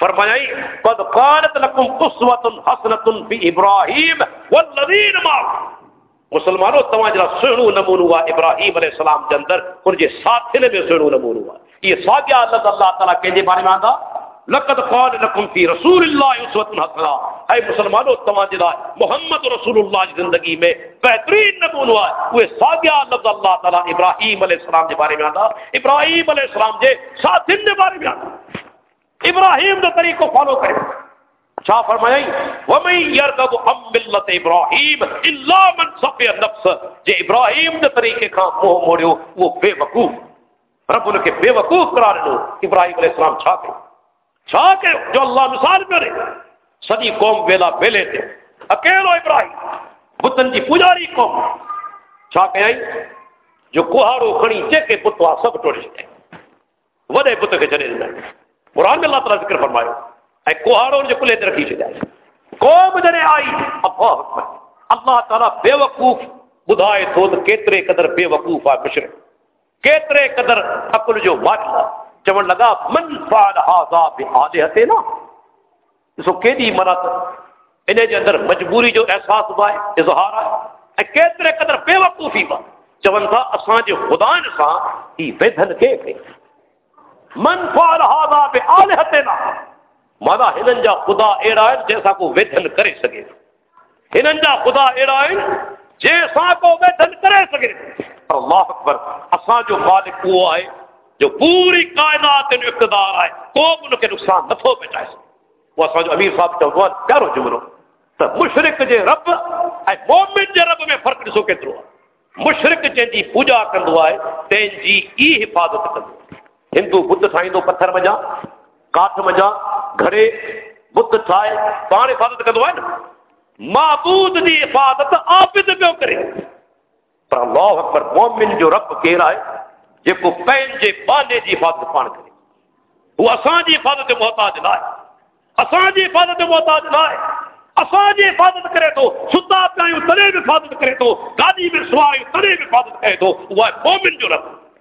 فرمائی، قد قالت لکم قصوت حسنت فی ابراہیم والذین ماں مسلمانوں تمہیں جرا سنو نمون ہوا ابراہیم علیہ السلام کے اندر ان کے ساتھ نے بھی سنو نمون ہوا. یہ ساگیا عدد اللہ تعالیٰ کے جی بارے میں آتا لقد قال لکم فی رسول اللہ عصوت حسنا اے مسلمانوں تمہیں جرا محمد رسول اللہ کی زندگی میں بہترین نمون ہوا وہ ساگیا عدد اللہ تعالیٰ ابراہیم علیہ السلام کے بارے میں آتا ابراہیم علیہ السلام کے ساتھ نے بارے میں آتا ابراہیم دے طریقے کو فالو کرے۔ شاہ فرمائی وَمَنْ يَرْغَبُ عَمْ مِلَّتِ عِبْرَاهِيمَ إِلَّا مَنْ صَفِيَ النَّفْسَ، جے ابراہیم دے طریقے کا موہ ہو وہ بے وقوف۔ رب انہوں کے بے وقوف قرار لو ابراہیم علیہ السلام چھا کے چھا کے جو اللہ مثال میں رہے سدی قوم بیلا بیلے تھے۔ اکیلو ابراہیم بطن جی پجاری قوم۔ چھا کے آئی، جو کوہارو کھڑی چے کے پتوا سب ٹوڑی جائے۔ ودے پت کے جنے جائے۔ قرآن میں اللہ تعالیٰ ذکر فرمایا اے کوہاروں جو کلے ترقی سے جائے۔ قوم جنے آئی، اللہ حکمت اللہ تعالیٰ بے وقوف بدھائے تو کیترے قدر بے وقوف آئے مشرے کیترے قدر اکل جو واٹلا چمن لگا، من فعل حاضا بے آلہتے نا اسو کیدی منت انہیں جو اندر مجبوری جو احساس ہوا ہے، اظہار ہے۔ کیترے قدر بے وقوفی با چون تھا اسان جو خدا نے سا ہی ویدھن کے کے من فعل هذا بالهتنا مانا ہنن جا خدا اڑا جیسا کو ویدھن کرے سکے؟ ہنن جا خدا اڑا جیسا کو ویدھن کرے سکے؟ اللہ اکبر، اساں جو مالک کو ہے جو پوری کائنات ان اقتدار ہے کو ان کے نقصان نہ تھو بیٹھائے وہ اساں جو امیر صاحب چوندو ہے پیارو جملو۔ تو مشرک جے رب، اے مومن جے رب میں فرق ڈسو کیترو مشرک جے جی پوجا کندو ہے تین جی ای حفاظت کندو۔ ہندو بت سو پتھر مجا کاٹ مجا گھرے بت چائے پان عفادت کروائے معبود دی عفادت آبد پہ کرے؟ پر اللہ اکبر، مومن جو رپ کہے بالے دی حفاظت پان کرے۔ وہ ابادت محتاج نہ اصانج عفاظت محتاج نہ حفاظت کرے تو ستا پہ تبھی بھی فادت کرے تو کادی مرسواد کرے تو، وہ ہے بومبین جو ہے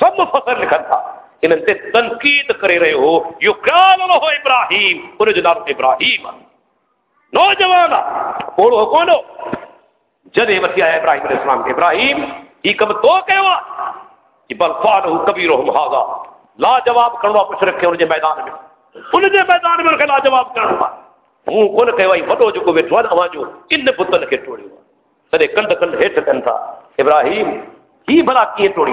سب مفصل لکھن تھا۔ انہوں سے تنقید کرے رہے ہو۔ یو کال ہو ابراہیم۔ انہیں جناب ابراہیم۔ نوجوان۔ بولو کون ہو؟ جد یہ مسیح ہے ابراہیم علیہ السلام کے ابراہیم ہی کب تو کہوا کہ بل بلفان ہو کبھی رحم ہاگا لاجواب کروا پوچھ رکھے ان کے میدان میں۔ ان کے میدان میں رکھے کے لاجواب کرنا ہوں کون کہوائی بڑو جو کو ہے اواں جو کن بتن کے ٹوڑی ہوا سرے کند کند ہیٹھ کن تھا۔ ابراہیم، ہی بھلا کیے ٹوڑی؟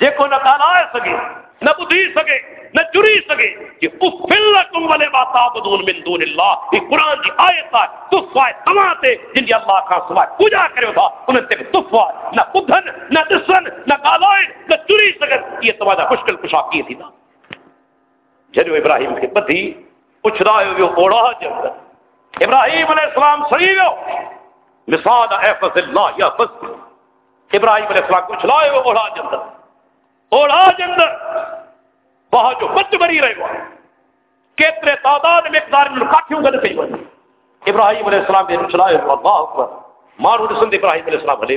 جے کو نہ تالا سکے نہ بدھی سکے نہ چری سکے کہ افل لکم ولی ما تابدون من دون اللہ، یہ قرآن کی آیت ہے تفوہ ہے تمہاں تے، جن کی اللہ کھا سوائے پوجا کرے ہوتا، انہیں تک تفوہ ہے نہ بدھن، نہ دسن، نہ کالائن نہ چری سکے یہ تمہاں دا مشکل کشا کیے تھی جنو ابراہیم کے بدھی اچھ رائے ہوئے اوڑا جب ابراہیم علیہ السلام صحیح ہو؟ مثال احفظ اللہ یا فضل۔ ابراہیم علیہ السلام کو اچھ ہوئے اوڑا جب اور آج اندر وہاں جو بچ بری رہے گا کتنے تعداد مقدار میں کاٹھیوں گد پئی ونی ابراہیم علیہ السلام دے چلائے اللہ اکبر۔ مانو رسند ابراہیم علیہ السلام ہلے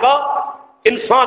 کا انسان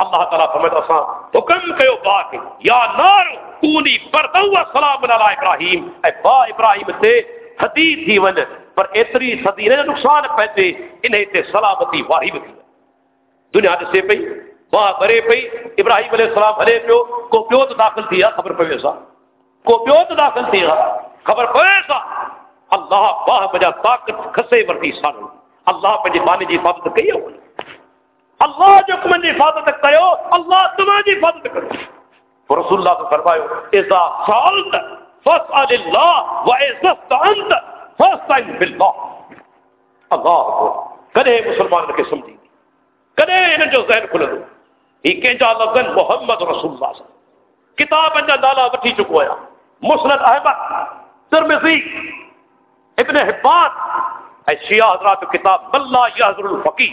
اللہ تعالیٰ فرمائے سمجھ رساں تو کم کہو باک یا نار کونی پردو سلام علی ابراہیم. اے با ابراہیم تے صدی تھی ون، پر اتری صدی نے نقصان پہتے انہیں تے سلامتی واہی بھی دنیا دے سے پئی وہاں برے پہی ابراہیم علیہ السلام حلے پہو کو پیوت داخل تھی خبر پے سا۔ کو پیوت داخل تھی خبر پے سا۔ اللہ باہ مجھا طاقت خسے ورتی سان اللہ پہ جی بانی جی فابد کئی ہوئی اللہ جو تمہیں حفاظت کرو، اللہ تمہیں حفاظت کرو۔ رسول اللہ تو فرمایو ایسا سالت فسأل اللہ و ایسا سانت فسأل باللہ اللہ کو کدے مسلمان کے سمجھیں گے کدے ان جو ذہن کھلے ہی کہ جا لفظ محمد رسول اللہ صلی کتاب ان دالا وٹھی چکو ہے مسند احمد، ترمذی، ابن حبان اے شیعہ حضرات کتاب بلہ یا حضر الفقیح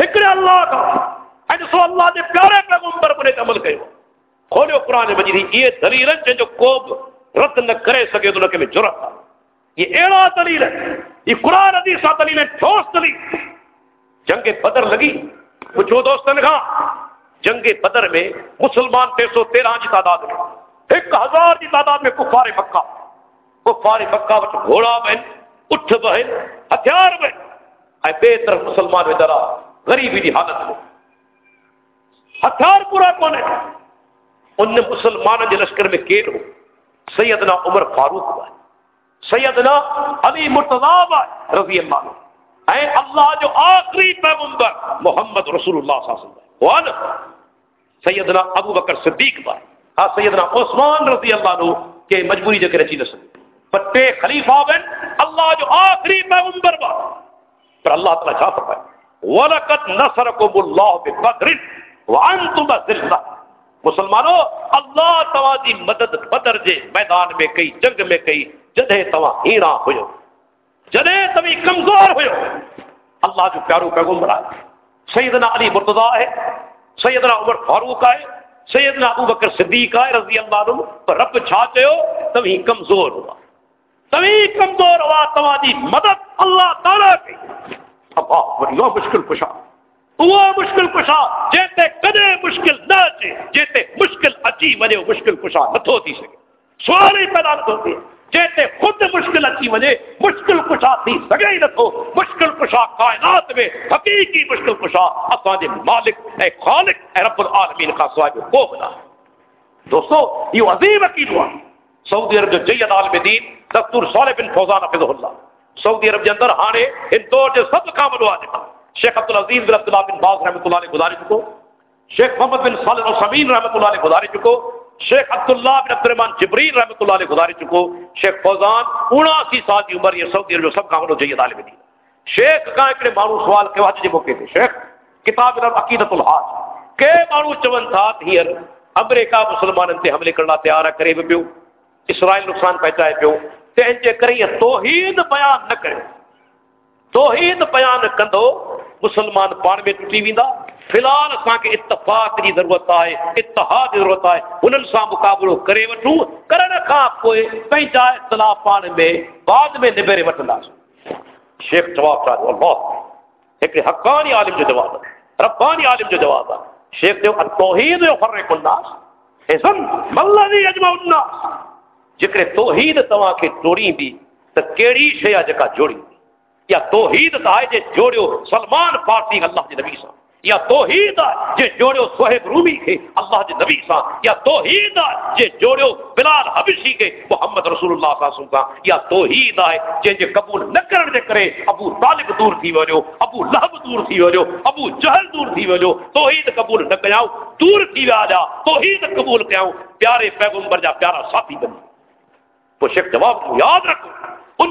ہکڑے اللہ کا۔ اج سو اللہ دے پیارے پیغمبر پر عمل کیو کھولو قران مجید، یہ دلیل ہے جو کوب رد نہ کرے سکے تو نہ میں جرات یہ ایڑا دلیل ہے۔ یہ قران حدیث ا دلیل ہے، ٹھوس دلیل۔ جنگ بدر لگی۔ پوچھو دوستوں کا کہا، جنگ بدر میں مسلمان 313 سو تیرہ تعداد میں، ایک ہزار کی تعداد میں کفار مکہ۔ کفار مکہ وچ گھوڑا بہن، اٹھ بہن، ہتھیار بہن۔ اے بے طرف مسلمان ویچارا غریبی دی حالت میں۔ ہتھیار پورا کون ہے؟ ان مسلمان کے لشکر میں کیٹ ہو۔ سیدنا عمر فاروق ہوا ہے۔ سیدنا علی مرتضاب ہے، رضی اللہ عنہ۔ اے اللہ، جو آخری پیغمبر محمد رسول اللہ صلی اللہ علیہ وسلم ہے۔ سیدنا ابو بکر صدیق بھائی ہاں سیدنا عثمان رضی اللہ عنہ کے مجبوری جو کہ رچی نسل پتے خلیفہ بن، اللہ جو آخری پیغمبر با پر اللہ تعالیٰ کیا فرمائے؟ ورکت نسر کو اللہ بدر مسلمانوں، اللہ تعالی مدد بدر جے میدان میں کئی، جنگ میں کئی جدہ توا ہیرا ہوئے جدہ تبھی کمزور ہوئے اللہ جو پیارو پیغمبر ہے سیدنا علی مرتضا ہے سیدنا عمر فاروق ہے سیدنا ابو بکر صدیق ہے رضی اللہ عنہ۔ پر رب چھا چیو تبھی کمزور ہوا۔ تبھی کمزور ہوا تواجی مدد اللہ تعالیٰ کی۔ مشکل کشا۔ مشکل کشا جیتے کدے مشکل نہ اچے جیتے مشکل اچی وجے مشکل کشا نہ تھی سکے۔ سوارے پیدا نہ ہوتے جیتے خود مشکل اچی وجے مشکل کشا تھی سکے نہ تھو مشکل کشا کائنات میں، حقیقی مشکل کشا اساں مالک، اے خالق، اے رب العالمین کا سوائے کو بنا دوستو، یہ عظیم عقیدہ۔ سعودی عرب جو جید عالم دین دستور صالح بن فوزان حفظ اللہ۔ سعودی عرب کے اندر ہاڑے ان دو جو سب کام لوا دیتا شیخ عبد العزیز بن عبداللہ بن باز رحمۃ اللہ علیہ گزارے چکو۔ شیخ محمد بن صالح الصمین رحمۃ اللہ علیہ گزارے چکو۔ شیخ عبداللہ بن عبد الرحمان جبرین رحمۃ اللہ علیہ گزارے چکو۔ شیخ فوزان اناسی سال کی عمر یہ سعودی عرب جو سب کام لو چاہیے طالب دین۔ شیخ کا ایکڑے مانو سوال کے واجے موقع تھے شیخ، کتاب عقیدت الحاج۔ کے مانو چون تھا ہیر، امریکہ مسلمانن تے حملے کرنا تیار ہے، کرے پیو۔ اسرائیل نقصان پہنچائے پیو۔ تنہن جے کرے توحید بیان نہ کرے۔ توحید بیان کندو، مسلمان پان میں ٹوٹی ویندا۔ فی الحال اساں کے اتفاق کی ضرورت ہے اتحاد کی ضرورت ہے انہن سان مقابلو کرے وٹھو کرن کھا کوئی پنجا اختلاف پان میں، بعد میں نبیرے وٹھندا شیخ جواب چاہو اللہ۔ ایک حقانی عالم جو جواب ہے، ربانی عالم جو جواب ہے۔ شیخ جو التوحید یفرق الناس اذن ملذی یجمع الناس۔ جکرے توحید تواں کے جوڑی بھی تو کیڑی جکا جوڑی یا توحید تا ہے جے جوڑیو سلمان فارسی اللہ کے نبی سان یا توحید ہے جے جوڑیو صہیب رومی کے اللہ کے نبی سان یا توحید ہے جے جوڑیو بلال حبشی کے محمد رسول اللہ صلی اللہ علیہ وسلم یا توحید ہے جے جے قبول نہ کرن دے کرے ابو طالب دور تھی وجو ابو لہب دور تھی وجو ابو جہل دور تھی وجو توحید قبول نہ کیاؤ دور تھی وجا توحید قبول کیاؤ پیارے پیغمبر جا پیارا ساتھی بنائے پیغمبر جا پیارا ساتھی بن تو شیخ جواب یاد رکھو، ان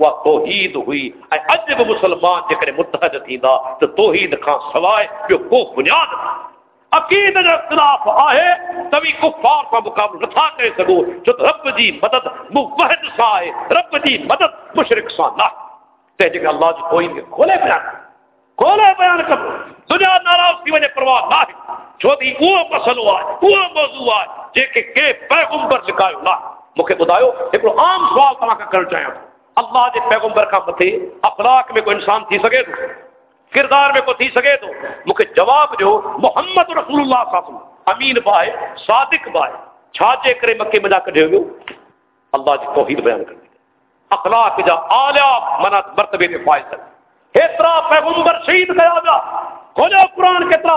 وہ توحید ہوئی۔ اج بھی مسلمان جے کرے متحد تھیندا، تو توحید کھا سوائے جو کو بنیاد عقید جو اختلاف آئے، تبھی کفار کا مقابلہ نہ کرے سگو جو رب جی مدد موحد سا ہے، رب جی مدد مشرک سا نہ۔ تے جے اللہ جو کوئی کھولے بیان کھولے بیان کر دنیا ناراض کی وجہ پرواہ نہ چھو دی وہ مسئلہ ہے وہ موضوع ہے کہ کے پیغمبر لکھایو نہ مکھے بدایو ایک عام سوال تمہاں کا کر چاہیے اللہ دے پیغمبر کا مطلب متے اخلاق میں کوئی انسان تھی سکے تو، کردار میں کوئی تھی سکے تو، مکھے جواب جو، محمد رسول اللہ صلی اللہ علیہ وسلم، امین بائے، صادق بائے، چھاجے کرے مکے مجا کڈے ہو اللہ جی توحید بیان کر اخلاق جا اعلی منات مرتبے دے فائز ہے۔ پیغمبر شہید کیا جا کھولو قرآن کترا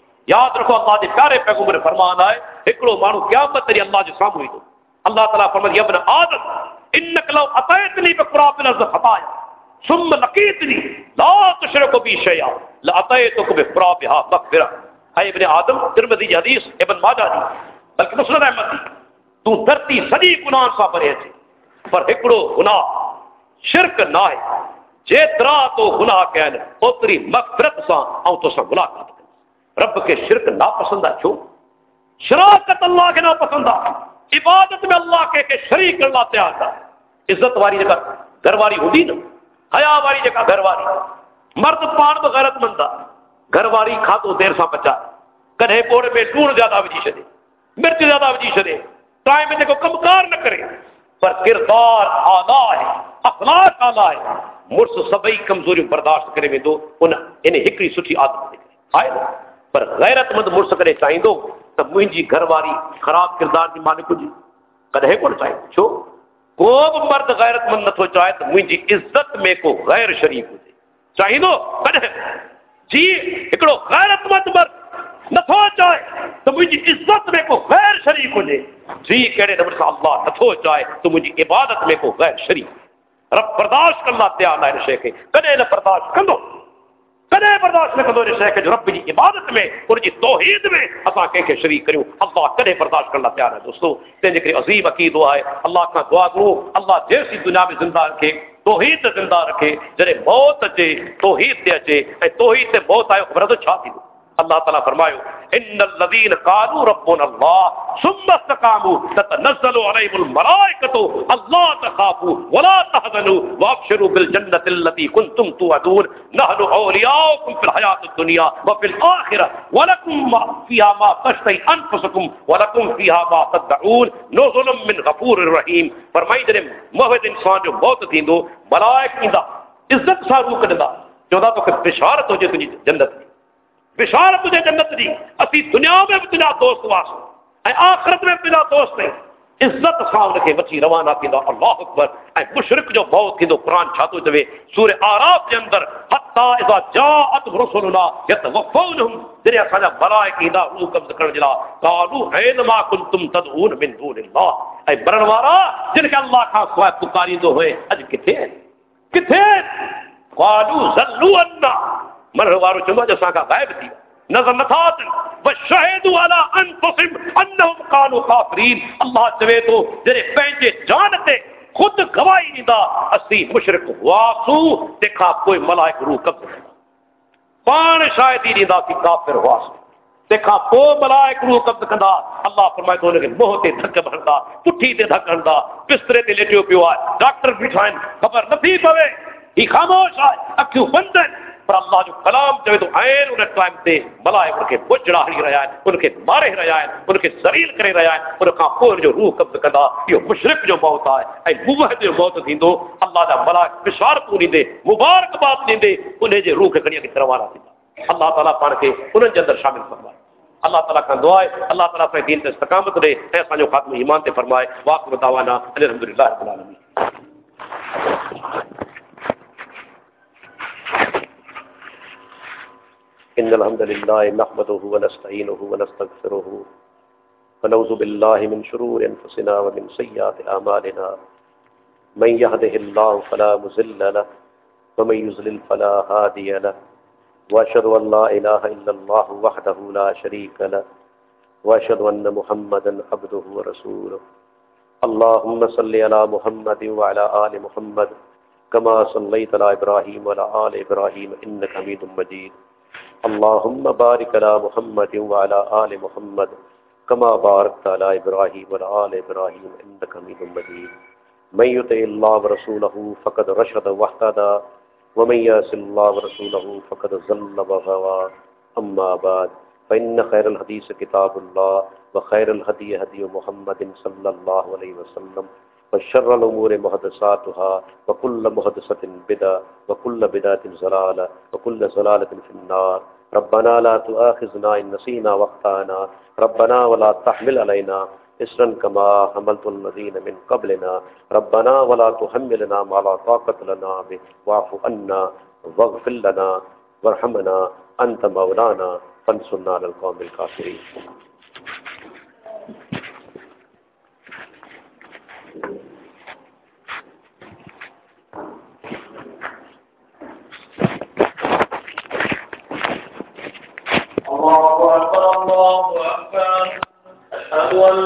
یاد رکھو اللہ کے پیارے پیغمبر فرمان آئے ایکڑو مانو قیامت تیری اللہ کے سامنے تو۔ اللہ تعالی فرمائے ابن آدم، انک لو اتیتنی بقراب الارض خطايا ثم لقيتني لا تشرك بي شيئا لا اتيتك بقرابها مغفرہ۔ اے ابن آدم، ترمذی کی حدیث، ابن ماجہ کی بلکہ مسند احمد کی تو دھرتی سجی گناہ سا بھرے تھی پر ایکڑو گناہ شرک نہ ہے۔ جے ترا تو گناہ کہن اوتری مغفرت سا، او تو سا گناہ کا رب کے شرک ناپسندہ کیوں؟ شراکت اللہ کے ناپسندہ۔ عبادت میں اللہ کے کہ شریک اللہ تیار تھا۔ عزت والی جگہ گھر والی ہوتی نا۔ حیا والی جگہ گھر والی۔ مرد پان غیرت مند گھر والی کھا تو دیر سا بچا کدھے پوڑے میں ٹون زیادہ وجی چلے مرچ زیادہ وجی چلے ٹائم میں کو کم کار نہ کرے۔ پر کردار آلہ ہے۔ اخلاق آلہ ہے۔ مرس سبئی کمزوری برداشت کرے میں دو۔ انہیں ہکڑی سٹھی آدمی آئے نا پر غیرت مند مرس کدے چاہیے تو مجھے گھر والی خراب کردار کی مالک ہو جی کدیں کو چاہیے مرد غیرت مند نتو چاہے تو عزت میں کوئی غیر شریف ہو چاہیے غیرت مند مرد نتو چاہے تو عزت میں کوئی غیر شریف ہوج جیڑے نمبر سے اللہ نو چاہے تو عبادت میں کوئی غیر شریف برداشت کرنے تیار نہ برداشت کر کدے برداشت نہ کندو شے کہ رب جی عبادت میں اور جی توحید میں اسا کے کے شریک کریو اللہ کدے برداشت کرنا تیار ہے دوستو۔ تے ذکر عظیم عقید ہے، اللہ کا دعا کرو اللہ جیسی دنیا میں زندہ رکھے، توحید زندہ رکھے، جڑے موت اچے، توحید تے اچے، اے توحید تے موت آئے خبر تو چھا تھی اللہ تعالیٰ فرمائیو ان الذین قالوا ربنا اللہ ثم استقاموا تتنزل علیہم الملائکت اللہ تخافوا ولا تحذنوا وابشروا بالجنت اللتی کنتم توعدون، نحن اولیاؤکم فی الحیات الدنیا وفی الاخرہ ولکم فیہا ما تشتی انفسکم ولکم فیہا ما تدعون، نزل من غفور الرحیم فرمائی جنہیں محوید انسان جو موت تھی دو ملائک اندہ عزت ساروک اندہ جو دا تو کہ بشارت ہو جائے تجھے جنت کی۔ بشارت تجھے جنت دی۔ اسی دنیا میں بھی تجھا دوست واسو اے آخرت میں تجھا دوست ہے۔ عزت سان کے وچی روانہ کیندا اللہ اکبر۔ اے مشرک جو موت کیندو قرآن چھاتو چوے سورہ آراف کے اندر۔ حتی اذا جاءت رسولنا یتوفونہم۔ جڑے اساں ملائکہ کیندا روح قبض کرن جلا۔ قالوا این ما کنتم تدعون من دون اللہ۔ اے برن وارا، جن کے اللہ کا سوائے پکاری دو ہوئے۔ اج کتے ہیں؟ کتے قالوا ذلوا عنا من وارو چمو جو ساکا غائب تھی۔ نظر نتات وشہدوا علی انفسهم انهم قالوا کافرین اللہ چوے تو جڑے پنجے جانتے خود گواہی نہیں دا اسی مشرک واسو دیکھا کوئی ملائک روح قبض پان شاید ہی نہیں دا کافر واسو۔ دیکھا پو ملائک روح قبض کندا اللہ فرمائے تو کہ موہ تے دھک بھندا پٹھی تے دھک ہندا بسترے تے لیٹیو پیو آئے۔ ڈاکٹر بٹھائیں خبر نفی پوے ہی خاموش آئے اکیو بندن پر اللہ جو کلام چوے تو عین انہیں ٹائم تے ملائک ان کے بجڑا ہی رہا ہے، ان کے مارے ہی رہا ہے، ان کے ذلیل کرے رہا ہے، ان کا پور جو روح قبض کندا یہ مشرک جو موت آئے، اے موحد جو موت تھیندو اللہ دا ملائک بشارت نہیں دے، مبارک بات نہیں دے، انہیں جو روح کے کڑیاں کی روانہ تھیندا اللہ تعالیٰ پڑھ کے انہیں جندر شامل فرمائے اللہ تعالیٰ کا دعا ہے، اللہ تعالیٰ اپنے دین سے استقامت دے ایسا جو خاتم ایمان تے فرمائے واقع دعوانا الحمدللہ رب العالمین۔ ان الحمد لله نحمده ونستعينه ونستغفره ونعوذ بالله من شرور انفسنا ومن سيئات اعمالنا من يهده الله فلا مضل له ومن يضلل فلا هادي له. واشهد ان لا اله الا الله وحده لا شريك له. واشهد ان محمدا عبده ورسوله. اللهم صل على محمد وعلى ال محمد كما صليت على ابراهيم وعلى ال ابراهيم انك حميد مجيد. اللهم بارك على محمد وعلى ال محمد كما باركت على ابراهيم وعلى ال ابراهيم انك حميد مجيد. من يطع الله ورسوله فقد رشد واهتدى، ومن يعص الله ورسوله فقد ضل وغوى أما بعد، فإن خير الحديث كتاب الله، وخير الهدي هدي محمد صلى الله عليه وسلم. وشر الأمور محدثاتها وكل محدثة بدعة وكل بدعة ضلالة وكل ضلالة في النار. ربنا لا تؤاخذنا إن نسينا واخطأنا. ربنا ولا تحمل علينا اسرا كما حملت الذين من قبلنا. ربنا ولا تحملنا ما لا طاقة لنا به. واعف عنا واغفر لنا وارحمنا. أنت مولانا. فانصرنا على القوم الكافرين.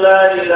لا إله